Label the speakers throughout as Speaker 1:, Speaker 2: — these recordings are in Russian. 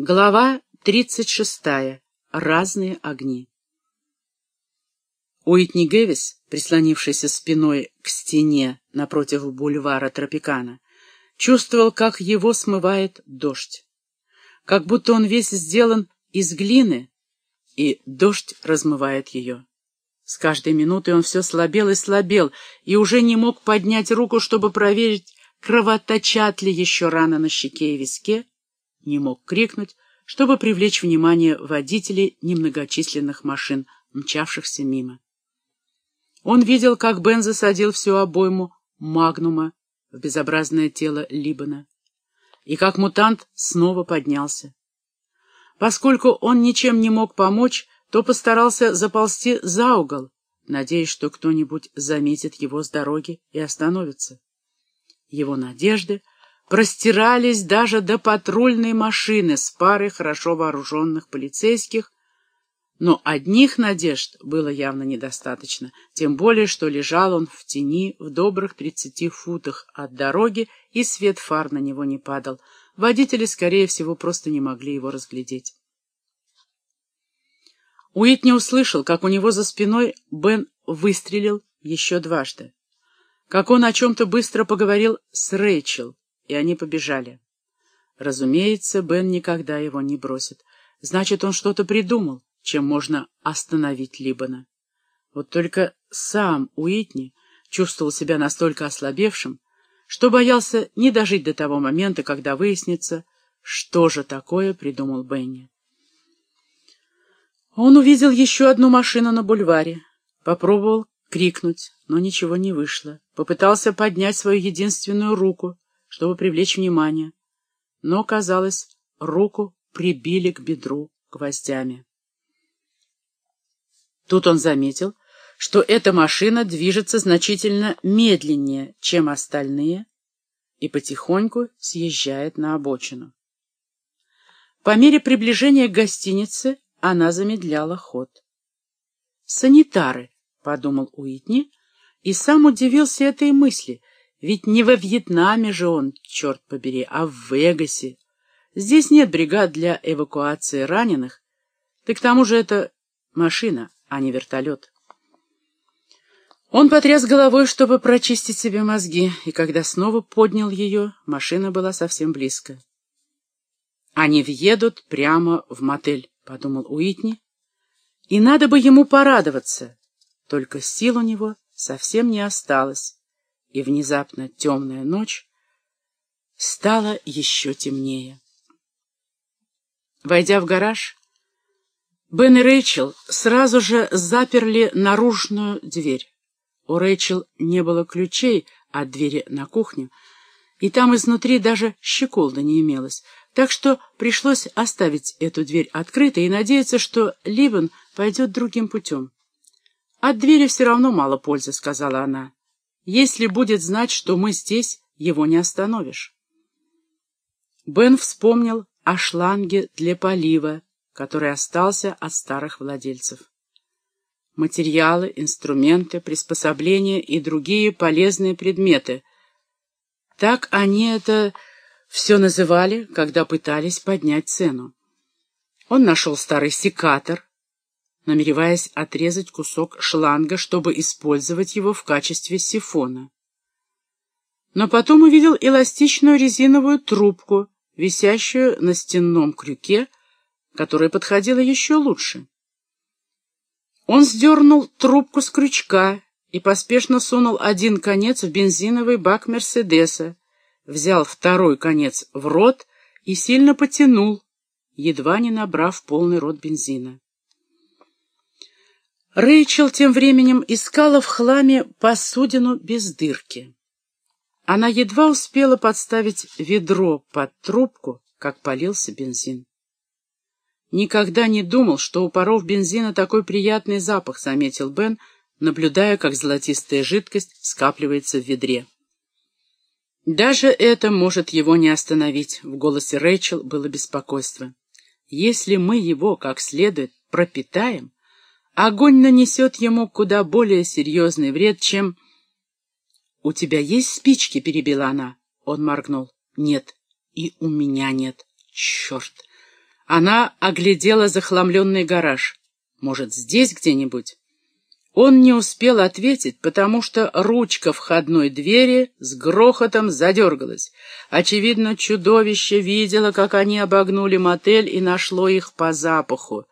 Speaker 1: Глава 36. Разные огни. Уитни Гэвис, прислонившийся спиной к стене напротив бульвара Тропикана, чувствовал, как его смывает дождь. Как будто он весь сделан из глины, и дождь размывает ее. С каждой минутой он все слабел и слабел, и уже не мог поднять руку, чтобы проверить, кровоточат ли еще раны на щеке и виске, не мог крикнуть, чтобы привлечь внимание водителей немногочисленных машин, мчавшихся мимо. Он видел, как Бен засадил всю обойму магнума в безобразное тело Либана, и как мутант снова поднялся. Поскольку он ничем не мог помочь, то постарался заползти за угол, надеясь, что кто-нибудь заметит его с дороги и остановится. Его надежды простирались даже до патрульной машины с парой хорошо вооруженных полицейских, но одних надежд было явно недостаточно, тем более, что лежал он в тени в добрых тридцати футах от дороги, и свет фар на него не падал. Водители, скорее всего, просто не могли его разглядеть. Уитни услышал, как у него за спиной Бен выстрелил еще дважды, как он о чем-то быстро поговорил с Рэйчел, и они побежали. Разумеется, Бен никогда его не бросит. Значит, он что-то придумал, чем можно остановить Либана. Вот только сам Уитни чувствовал себя настолько ослабевшим, что боялся не дожить до того момента, когда выяснится, что же такое придумал Бенни. Он увидел еще одну машину на бульваре, попробовал крикнуть, но ничего не вышло, попытался поднять свою единственную руку, чтобы привлечь внимание, но, казалось, руку прибили к бедру гвоздями. Тут он заметил, что эта машина движется значительно медленнее, чем остальные, и потихоньку съезжает на обочину. По мере приближения к гостинице она замедляла ход. «Санитары», — подумал Уитни, и сам удивился этой мысли, ведь не во Вьетнаме же он, черт побери, а в Вегасе. Здесь нет бригад для эвакуации раненых. Да к тому же это машина, а не вертолет. Он потряс головой, чтобы прочистить себе мозги, и когда снова поднял ее, машина была совсем близко. «Они въедут прямо в мотель», — подумал Уитни. «И надо бы ему порадоваться, только сил у него совсем не осталось» и внезапно темная ночь стала еще темнее. Войдя в гараж, Бен и Рэйчел сразу же заперли наружную дверь. У Рэйчел не было ключей от двери на кухню, и там изнутри даже щеколда не имелось, так что пришлось оставить эту дверь открытой и надеяться, что Ливен пойдет другим путем. «От двери все равно мало пользы», — сказала она. Если будет знать, что мы здесь, его не остановишь. Бен вспомнил о шланге для полива, который остался от старых владельцев. Материалы, инструменты, приспособления и другие полезные предметы. Так они это все называли, когда пытались поднять цену. Он нашел старый секатор, намереваясь отрезать кусок шланга, чтобы использовать его в качестве сифона. Но потом увидел эластичную резиновую трубку, висящую на стенном крюке, которая подходила еще лучше. Он сдернул трубку с крючка и поспешно сунул один конец в бензиновый бак Мерседеса, взял второй конец в рот и сильно потянул, едва не набрав полный рот бензина. Рэйчел тем временем искала в хламе посудину без дырки. Она едва успела подставить ведро под трубку, как полился бензин. «Никогда не думал, что у паров бензина такой приятный запах», — заметил Бен, наблюдая, как золотистая жидкость скапливается в ведре. «Даже это может его не остановить», — в голосе Рэйчел было беспокойство. «Если мы его как следует пропитаем, огонь нанесет ему куда более серьезный вред, чем... — У тебя есть спички? — перебила она. Он моргнул. — Нет. И у меня нет. Черт! Она оглядела захламленный гараж. Может, здесь где-нибудь? Он не успел ответить, потому что ручка входной двери с грохотом задергалась. Очевидно, чудовище видело, как они обогнули мотель и нашло их по запаху.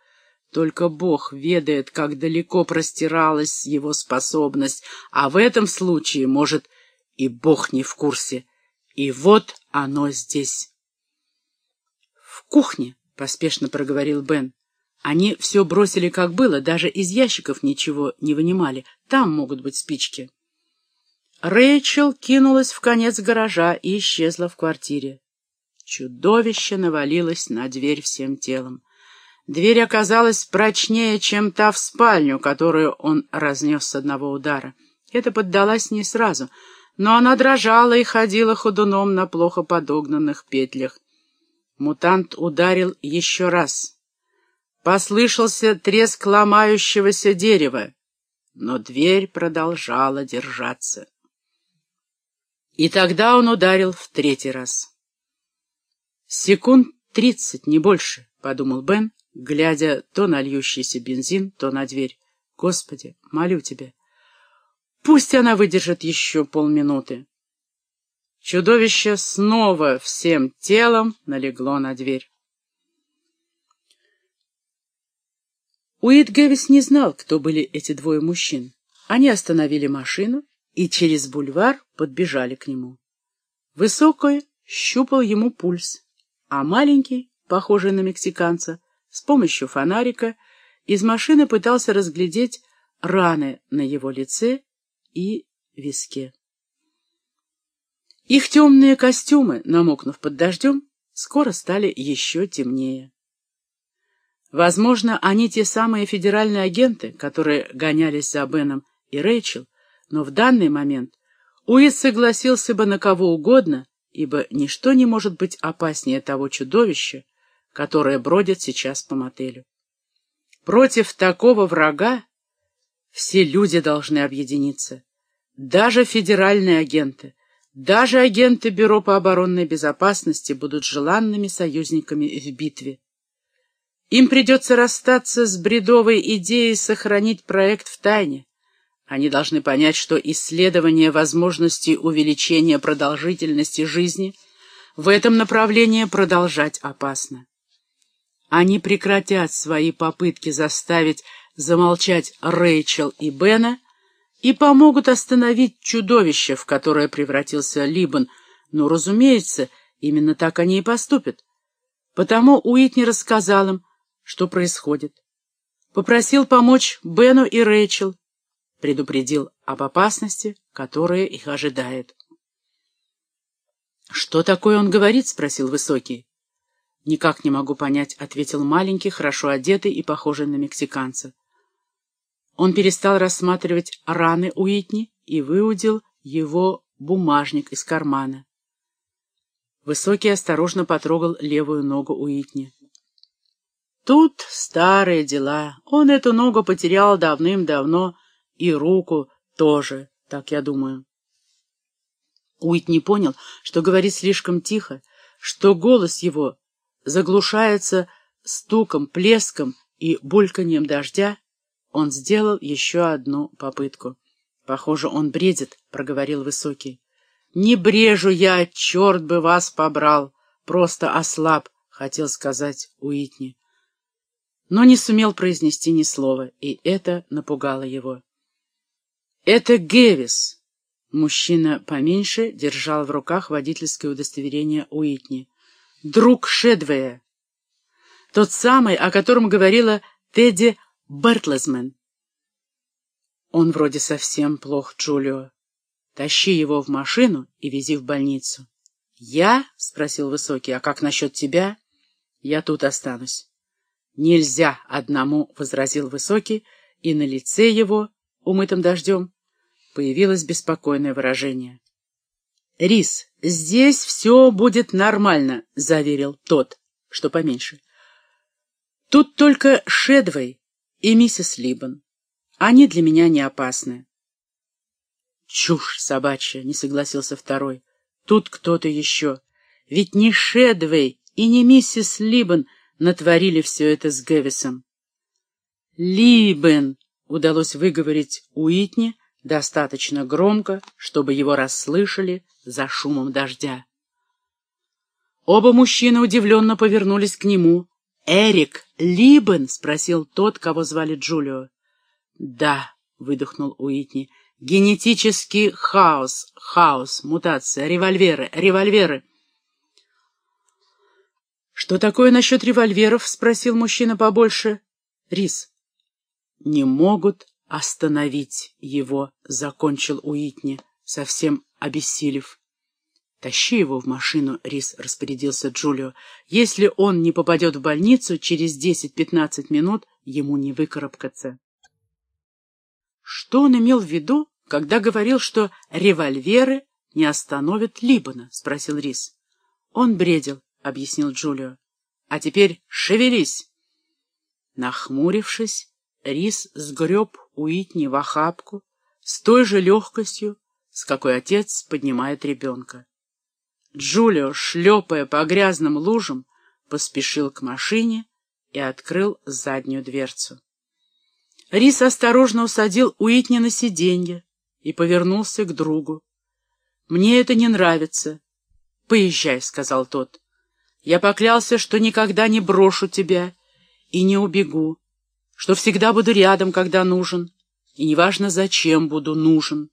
Speaker 1: Только Бог ведает, как далеко простиралась его способность, а в этом случае, может, и Бог не в курсе. И вот оно здесь. — В кухне, — поспешно проговорил Бен. Они все бросили как было, даже из ящиков ничего не вынимали. Там могут быть спички. Рэйчел кинулась в конец гаража и исчезла в квартире. Чудовище навалилось на дверь всем телом. Дверь оказалась прочнее, чем та в спальню, которую он разнес с одного удара. Это поддалась не сразу, но она дрожала и ходила ходуном на плохо подогнанных петлях. Мутант ударил еще раз — Послышался треск ломающегося дерева, но дверь продолжала держаться. И тогда он ударил в третий раз. «Секунд тридцать, не больше», — подумал Бен, глядя то на льющийся бензин, то на дверь. «Господи, молю тебя, пусть она выдержит еще полминуты». Чудовище снова всем телом налегло на дверь. Уит Гэвис не знал, кто были эти двое мужчин. Они остановили машину и через бульвар подбежали к нему. Высокой щупал ему пульс, а маленький, похожий на мексиканца, с помощью фонарика из машины пытался разглядеть раны на его лице и виске. Их темные костюмы, намокнув под дождем, скоро стали еще темнее. Возможно, они те самые федеральные агенты, которые гонялись за Беном и Рэйчел, но в данный момент Уит согласился бы на кого угодно, ибо ничто не может быть опаснее того чудовища, которое бродит сейчас по мотелю. Против такого врага все люди должны объединиться, даже федеральные агенты, даже агенты Бюро по оборонной безопасности будут желанными союзниками в битве. Им придется расстаться с бредовой идеей сохранить проект в тайне. Они должны понять, что исследование возможностей увеличения продолжительности жизни в этом направлении продолжать опасно. Они прекратят свои попытки заставить замолчать Рэйчел и Бена и помогут остановить чудовище, в которое превратился Либан, но, разумеется, именно так они и поступят. Потому Уитни рассказал им, что происходит. Попросил помочь Бену и Рэйчел, предупредил об опасности, которая их ожидает. «Что такое он говорит?» — спросил Высокий. «Никак не могу понять», — ответил маленький, хорошо одетый и похожий на мексиканца. Он перестал рассматривать раны Уитни и выудил его бумажник из кармана. Высокий осторожно потрогал левую ногу Уитни. Тут старые дела. Он эту ногу потерял давным-давно, и руку тоже, так я думаю. Уит не понял, что говорит слишком тихо, что голос его заглушается стуком, плеском и бульканьем дождя. Он сделал еще одну попытку. «Похоже, он бредит», — проговорил Высокий. «Не брежу я, черт бы вас побрал! Просто ослаб», — хотел сказать Уитни но не сумел произнести ни слова, и это напугало его. «Это Гевис!» Мужчина поменьше держал в руках водительское удостоверение Уитни. «Друг Шедвея!» Тот самый, о котором говорила Тедди Бертлесмен. «Он вроде совсем плох, Джулио. Тащи его в машину и вези в больницу». «Я?» — спросил Высокий. «А как насчет тебя?» «Я тут останусь». «Нельзя одному», — возразил Высокий, и на лице его, умытым дождем, появилось беспокойное выражение. «Рис, здесь все будет нормально», — заверил тот, что поменьше. «Тут только Шедвей и миссис Либан. Они для меня не опасны». «Чушь собачья», — не согласился второй. «Тут кто-то еще. Ведь не Шедвей и не миссис Либан натворили все это с Гэвисом. «Либен!» — удалось выговорить Уитни достаточно громко, чтобы его расслышали за шумом дождя. Оба мужчины удивленно повернулись к нему. «Эрик Либен?» — спросил тот, кого звали Джулио. «Да», — выдохнул Уитни. «Генетический хаос, хаос, мутация, револьверы, револьверы». «Что такое насчет револьверов?» — спросил мужчина побольше. «Рис». «Не могут остановить его», — закончил Уитни, совсем обессилев. «Тащи его в машину», — Рис распорядился Джулио. «Если он не попадет в больницу, через десять-пятнадцать минут ему не выкарабкаться». Что он имел в виду, когда говорил, что револьверы не остановят Либана? — спросил Рис. Он бредил, — объяснил Джулио. — А теперь шевелись. Нахмурившись, Рис сгреб Уитни в охапку с той же легкостью, с какой отец поднимает ребенка. Джулио, шлепая по грязным лужам, поспешил к машине и открыл заднюю дверцу. Рис осторожно усадил Уитни на сиденье и повернулся к другу. «Мне это не нравится». «Поезжай», — сказал тот. «Я поклялся, что никогда не брошу тебя и не убегу, что всегда буду рядом, когда нужен, и неважно, зачем буду нужен».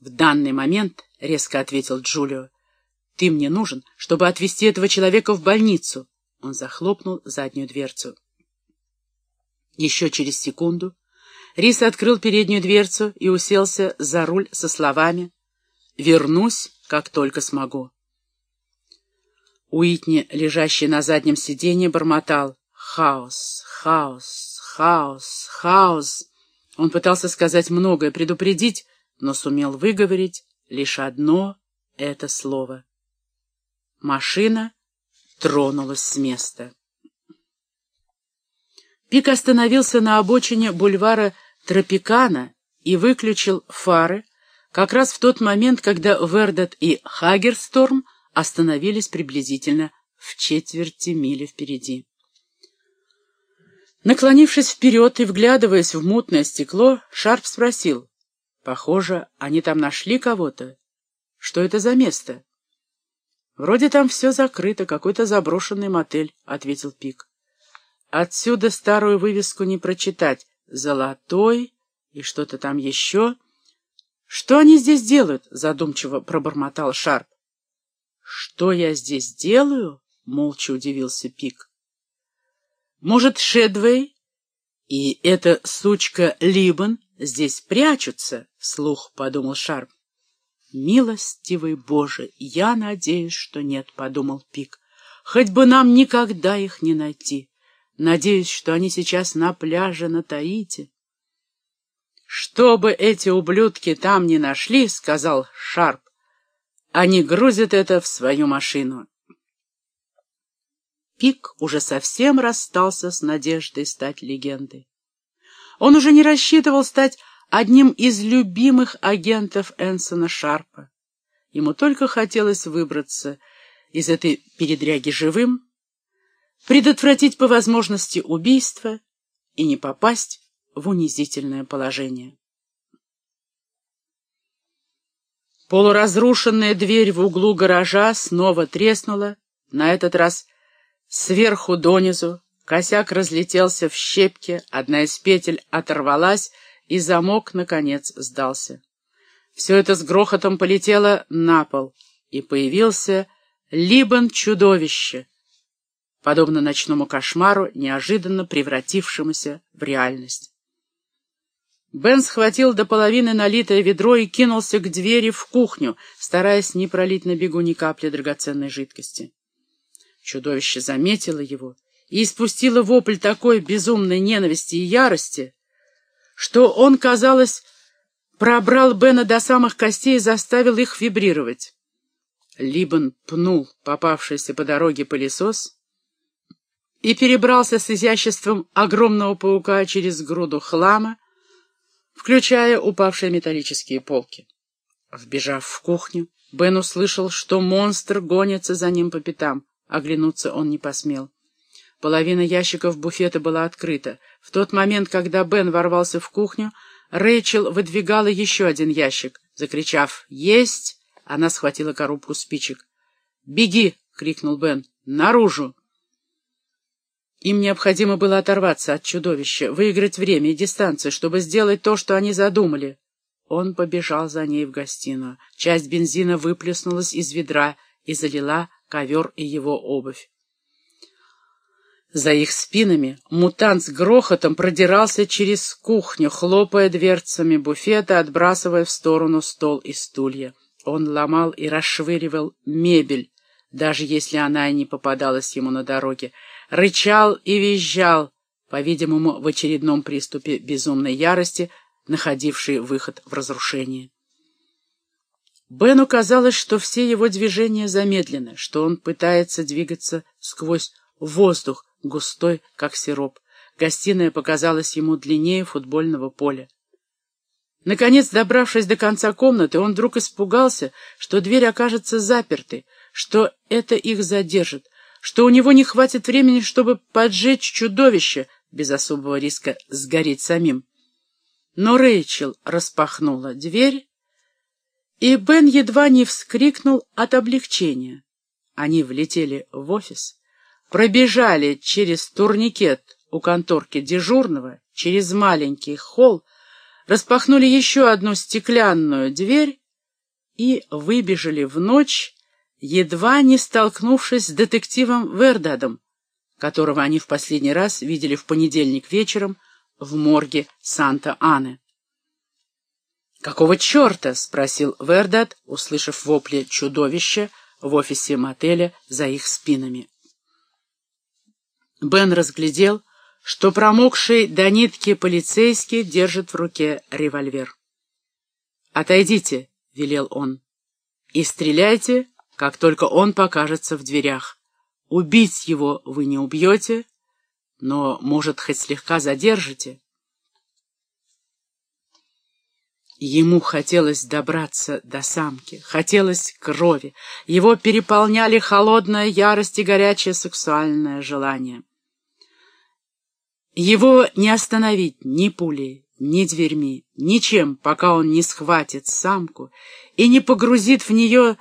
Speaker 1: «В данный момент», — резко ответил Джулио, — «ты мне нужен, чтобы отвезти этого человека в больницу». Он захлопнул заднюю дверцу. Еще через секунду Рис открыл переднюю дверцу и уселся за руль со словами «Вернусь, как только смогу». Уитни, лежащий на заднем сиденье, бормотал «Хаос, хаос, хаос, хаос». Он пытался сказать многое, предупредить, но сумел выговорить лишь одно это слово. Машина тронулась с места. Пик остановился на обочине бульвара Тропикана и выключил фары, как раз в тот момент, когда Вердот и Хагерсторм остановились приблизительно в четверти мили впереди. Наклонившись вперед и вглядываясь в мутное стекло, Шарп спросил, «Похоже, они там нашли кого-то. Что это за место?» «Вроде там все закрыто, какой-то заброшенный мотель», — ответил Пик. Отсюда старую вывеску не прочитать. Золотой и что-то там еще. Что они здесь делают? Задумчиво пробормотал Шарп. Что я здесь делаю? Молча удивился Пик. Может, Шедвей и эта сучка Либан здесь прячутся? Слух подумал Шарп. «Милостивый Боже, я надеюсь, что нет», — подумал Пик. «Хоть бы нам никогда их не найти». Надеюсь, что они сейчас на пляже на Таите. «Что бы эти ублюдки там не нашли, — сказал Шарп, — они грузят это в свою машину». Пик уже совсем расстался с надеждой стать легендой. Он уже не рассчитывал стать одним из любимых агентов Энсона Шарпа. Ему только хотелось выбраться из этой передряги живым, предотвратить по возможности убийство и не попасть в унизительное положение. Полуразрушенная дверь в углу гаража снова треснула, на этот раз сверху донизу, косяк разлетелся в щепки, одна из петель оторвалась, и замок, наконец, сдался. Все это с грохотом полетело на пол, и появился Либан-чудовище, подобно ночному кошмару, неожиданно превратившемуся в реальность. Бен схватил до половины налитое ведро и кинулся к двери в кухню, стараясь не пролить на бегу ни капли драгоценной жидкости. Чудовище заметило его и испустило вопль такой безумной ненависти и ярости, что он, казалось, пробрал Бена до самых костей и заставил их вибрировать. Либан пнул попавшийся по дороге пылесос, и перебрался с изяществом огромного паука через груду хлама, включая упавшие металлические полки. Вбежав в кухню, Бен услышал, что монстр гонится за ним по пятам. Оглянуться он не посмел. Половина ящиков буфета была открыта. В тот момент, когда Бен ворвался в кухню, Рэйчел выдвигала еще один ящик. Закричав «Есть!», она схватила коробку спичек. «Беги!» — крикнул Бен. «Наружу!» Им необходимо было оторваться от чудовища, выиграть время и дистанцию, чтобы сделать то, что они задумали. Он побежал за ней в гостиную. Часть бензина выплеснулась из ведра и залила ковер и его обувь. За их спинами мутант с грохотом продирался через кухню, хлопая дверцами буфета, отбрасывая в сторону стол и стулья. Он ломал и расшвыривал мебель, даже если она и не попадалась ему на дороге. Рычал и визжал, по-видимому, в очередном приступе безумной ярости, находивший выход в разрушение. Бену казалось, что все его движения замедлены, что он пытается двигаться сквозь воздух, густой, как сироп. Гостиная показалась ему длиннее футбольного поля. Наконец, добравшись до конца комнаты, он вдруг испугался, что дверь окажется запертой, что это их задержит, что у него не хватит времени, чтобы поджечь чудовище, без особого риска сгореть самим. Но Рэйчел распахнула дверь, и Бен едва не вскрикнул от облегчения. Они влетели в офис пробежали через турникет у конторки дежурного, через маленький холл, распахнули еще одну стеклянную дверь и выбежали в ночь, едва не столкнувшись с детективом Вердадом, которого они в последний раз видели в понедельник вечером в морге Санта-Аны. «Какого черта?» — спросил Вердад, услышав вопли чудовища в офисе мотеля за их спинами. Бен разглядел, что промокший до нитки полицейский держит в руке револьвер. «Отойдите», — велел он, — «и стреляйте, как только он покажется в дверях. Убить его вы не убьете, но, может, хоть слегка задержите». Ему хотелось добраться до самки, хотелось крови. Его переполняли холодная ярость и горячее сексуальное желание. Его не остановить ни пулей, ни дверьми, ничем, пока он не схватит самку и не погрузит в нее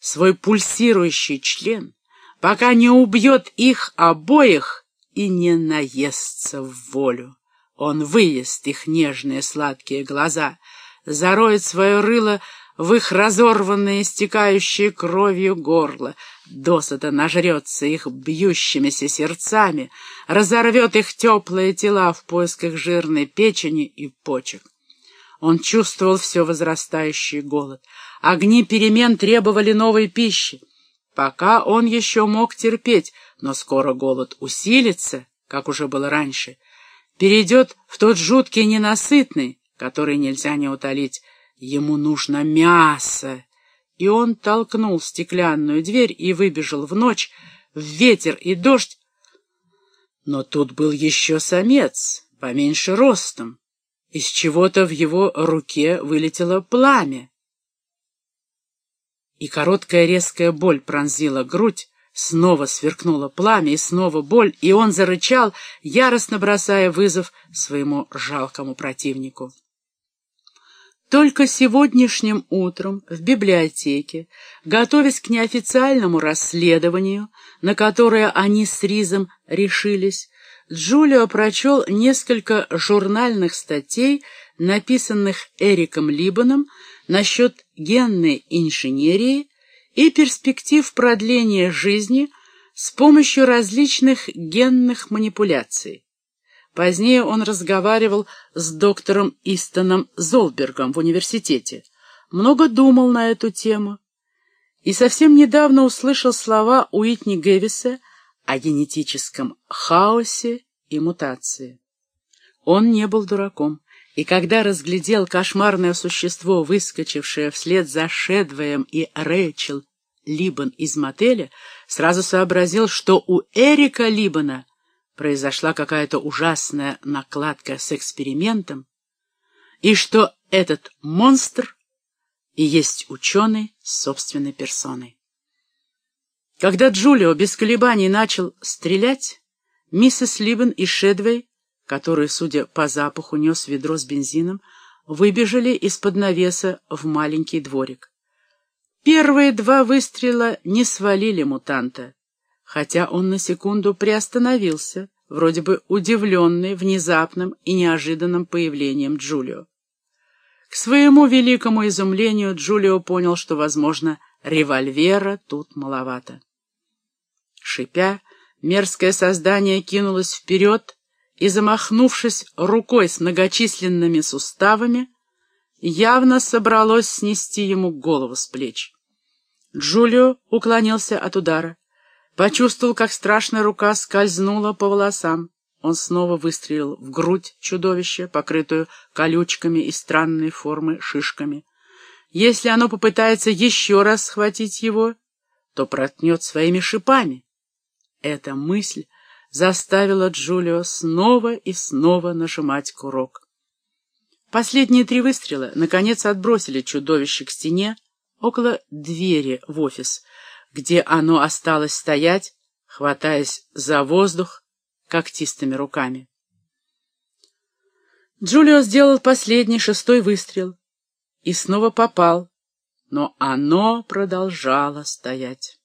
Speaker 1: свой пульсирующий член, пока не убьет их обоих и не наестся в волю. Он выест их нежные сладкие глаза, зароет свое рыло в их разорванное, истекающее кровью горло, досыта нажрется их бьющимися сердцами, разорвет их теплые тела в поисках жирной печени и почек. Он чувствовал все возрастающий голод. Огни перемен требовали новой пищи. Пока он еще мог терпеть, но скоро голод усилится, как уже было раньше, перейдет в тот жуткий ненасытный, который нельзя не утолить, Ему нужно мясо. И он толкнул стеклянную дверь и выбежал в ночь, в ветер и дождь. Но тут был еще самец, поменьше ростом. Из чего-то в его руке вылетело пламя. И короткая резкая боль пронзила грудь, снова сверкнуло пламя, и снова боль, и он зарычал, яростно бросая вызов своему жалкому противнику. Только сегодняшним утром в библиотеке, готовясь к неофициальному расследованию, на которое они с Ризом решились, Джулио прочел несколько журнальных статей, написанных Эриком Либаном насчет генной инженерии и перспектив продления жизни с помощью различных генных манипуляций. Позднее он разговаривал с доктором Истоном Золбергом в университете, много думал на эту тему. И совсем недавно услышал слова Уитни Гэвиса о генетическом хаосе и мутации. Он не был дураком, и когда разглядел кошмарное существо, выскочившее вслед за Шедвеем и Рэйчел Либан из мотеля, сразу сообразил, что у Эрика Либана произошла какая-то ужасная накладка с экспериментом, и что этот монстр и есть ученый собственной персоной. Когда Джулио без колебаний начал стрелять, Миссис Либен и Шедвей, который, судя по запаху, нес ведро с бензином, выбежали из-под навеса в маленький дворик. Первые два выстрела не свалили мутанта, хотя он на секунду приостановился, вроде бы удивленный внезапным и неожиданным появлением Джулио. К своему великому изумлению Джулио понял, что, возможно, револьвера тут маловато. Шипя, мерзкое создание кинулось вперед и, замахнувшись рукой с многочисленными суставами, явно собралось снести ему голову с плеч. Джулио уклонился от удара, почувствовал, как страшная рука скользнула по волосам. Он снова выстрелил в грудь чудовища, покрытую колючками и странной формы шишками. Если оно попытается еще раз схватить его, то протнет своими шипами. Эта мысль заставила Джулио снова и снова нажимать курок. Последние три выстрела, наконец, отбросили чудовище к стене около двери в офис, где оно осталось стоять, хватаясь за воздух когтистыми руками. Джулио сделал последний, шестой выстрел и снова попал, но оно продолжало стоять.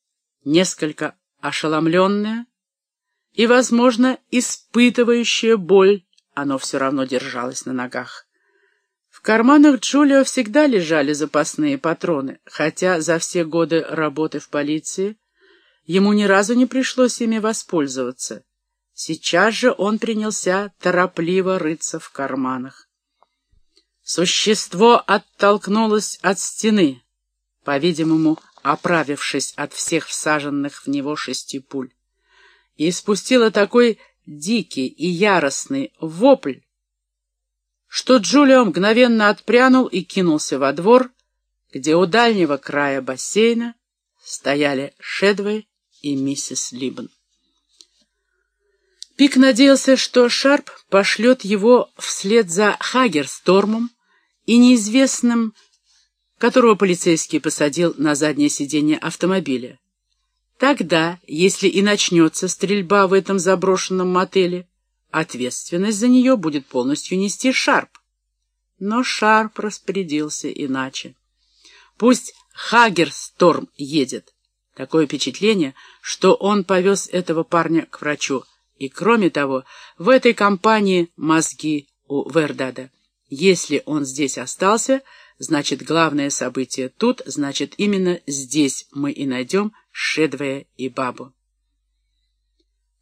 Speaker 1: Несколько ошеломленное и, возможно, испытывающее боль, оно все равно держалось на ногах. В карманах Джулио всегда лежали запасные патроны, хотя за все годы работы в полиции ему ни разу не пришлось ими воспользоваться. Сейчас же он принялся торопливо рыться в карманах. Существо оттолкнулось от стены, по-видимому, оправившись от всех всаженных в него шести пуль, и спустило такой дикий и яростный вопль, что Джулио мгновенно отпрянул и кинулся во двор, где у дальнего края бассейна стояли Шедвей и миссис Либбен. Пик надеялся, что Шарп пошлет его вслед за Хагерстормом и неизвестным, которого полицейский посадил на заднее сиденье автомобиля. Тогда, если и начнется стрельба в этом заброшенном мотеле, ответственность за нее будет полностью нести Шарп. Но Шарп распорядился иначе. Пусть Хагерсторм едет. Такое впечатление, что он повез этого парня к врачу. И кроме того, в этой компании мозги у Вердада. Если он здесь остался, значит, главное событие тут, значит, именно здесь мы и найдем Шедвея и Бабу.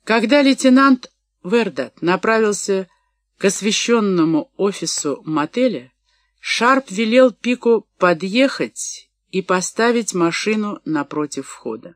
Speaker 1: Когда лейтенант Вердат направился к освещенному офису мотеля, Шарп велел Пику подъехать и поставить машину напротив входа.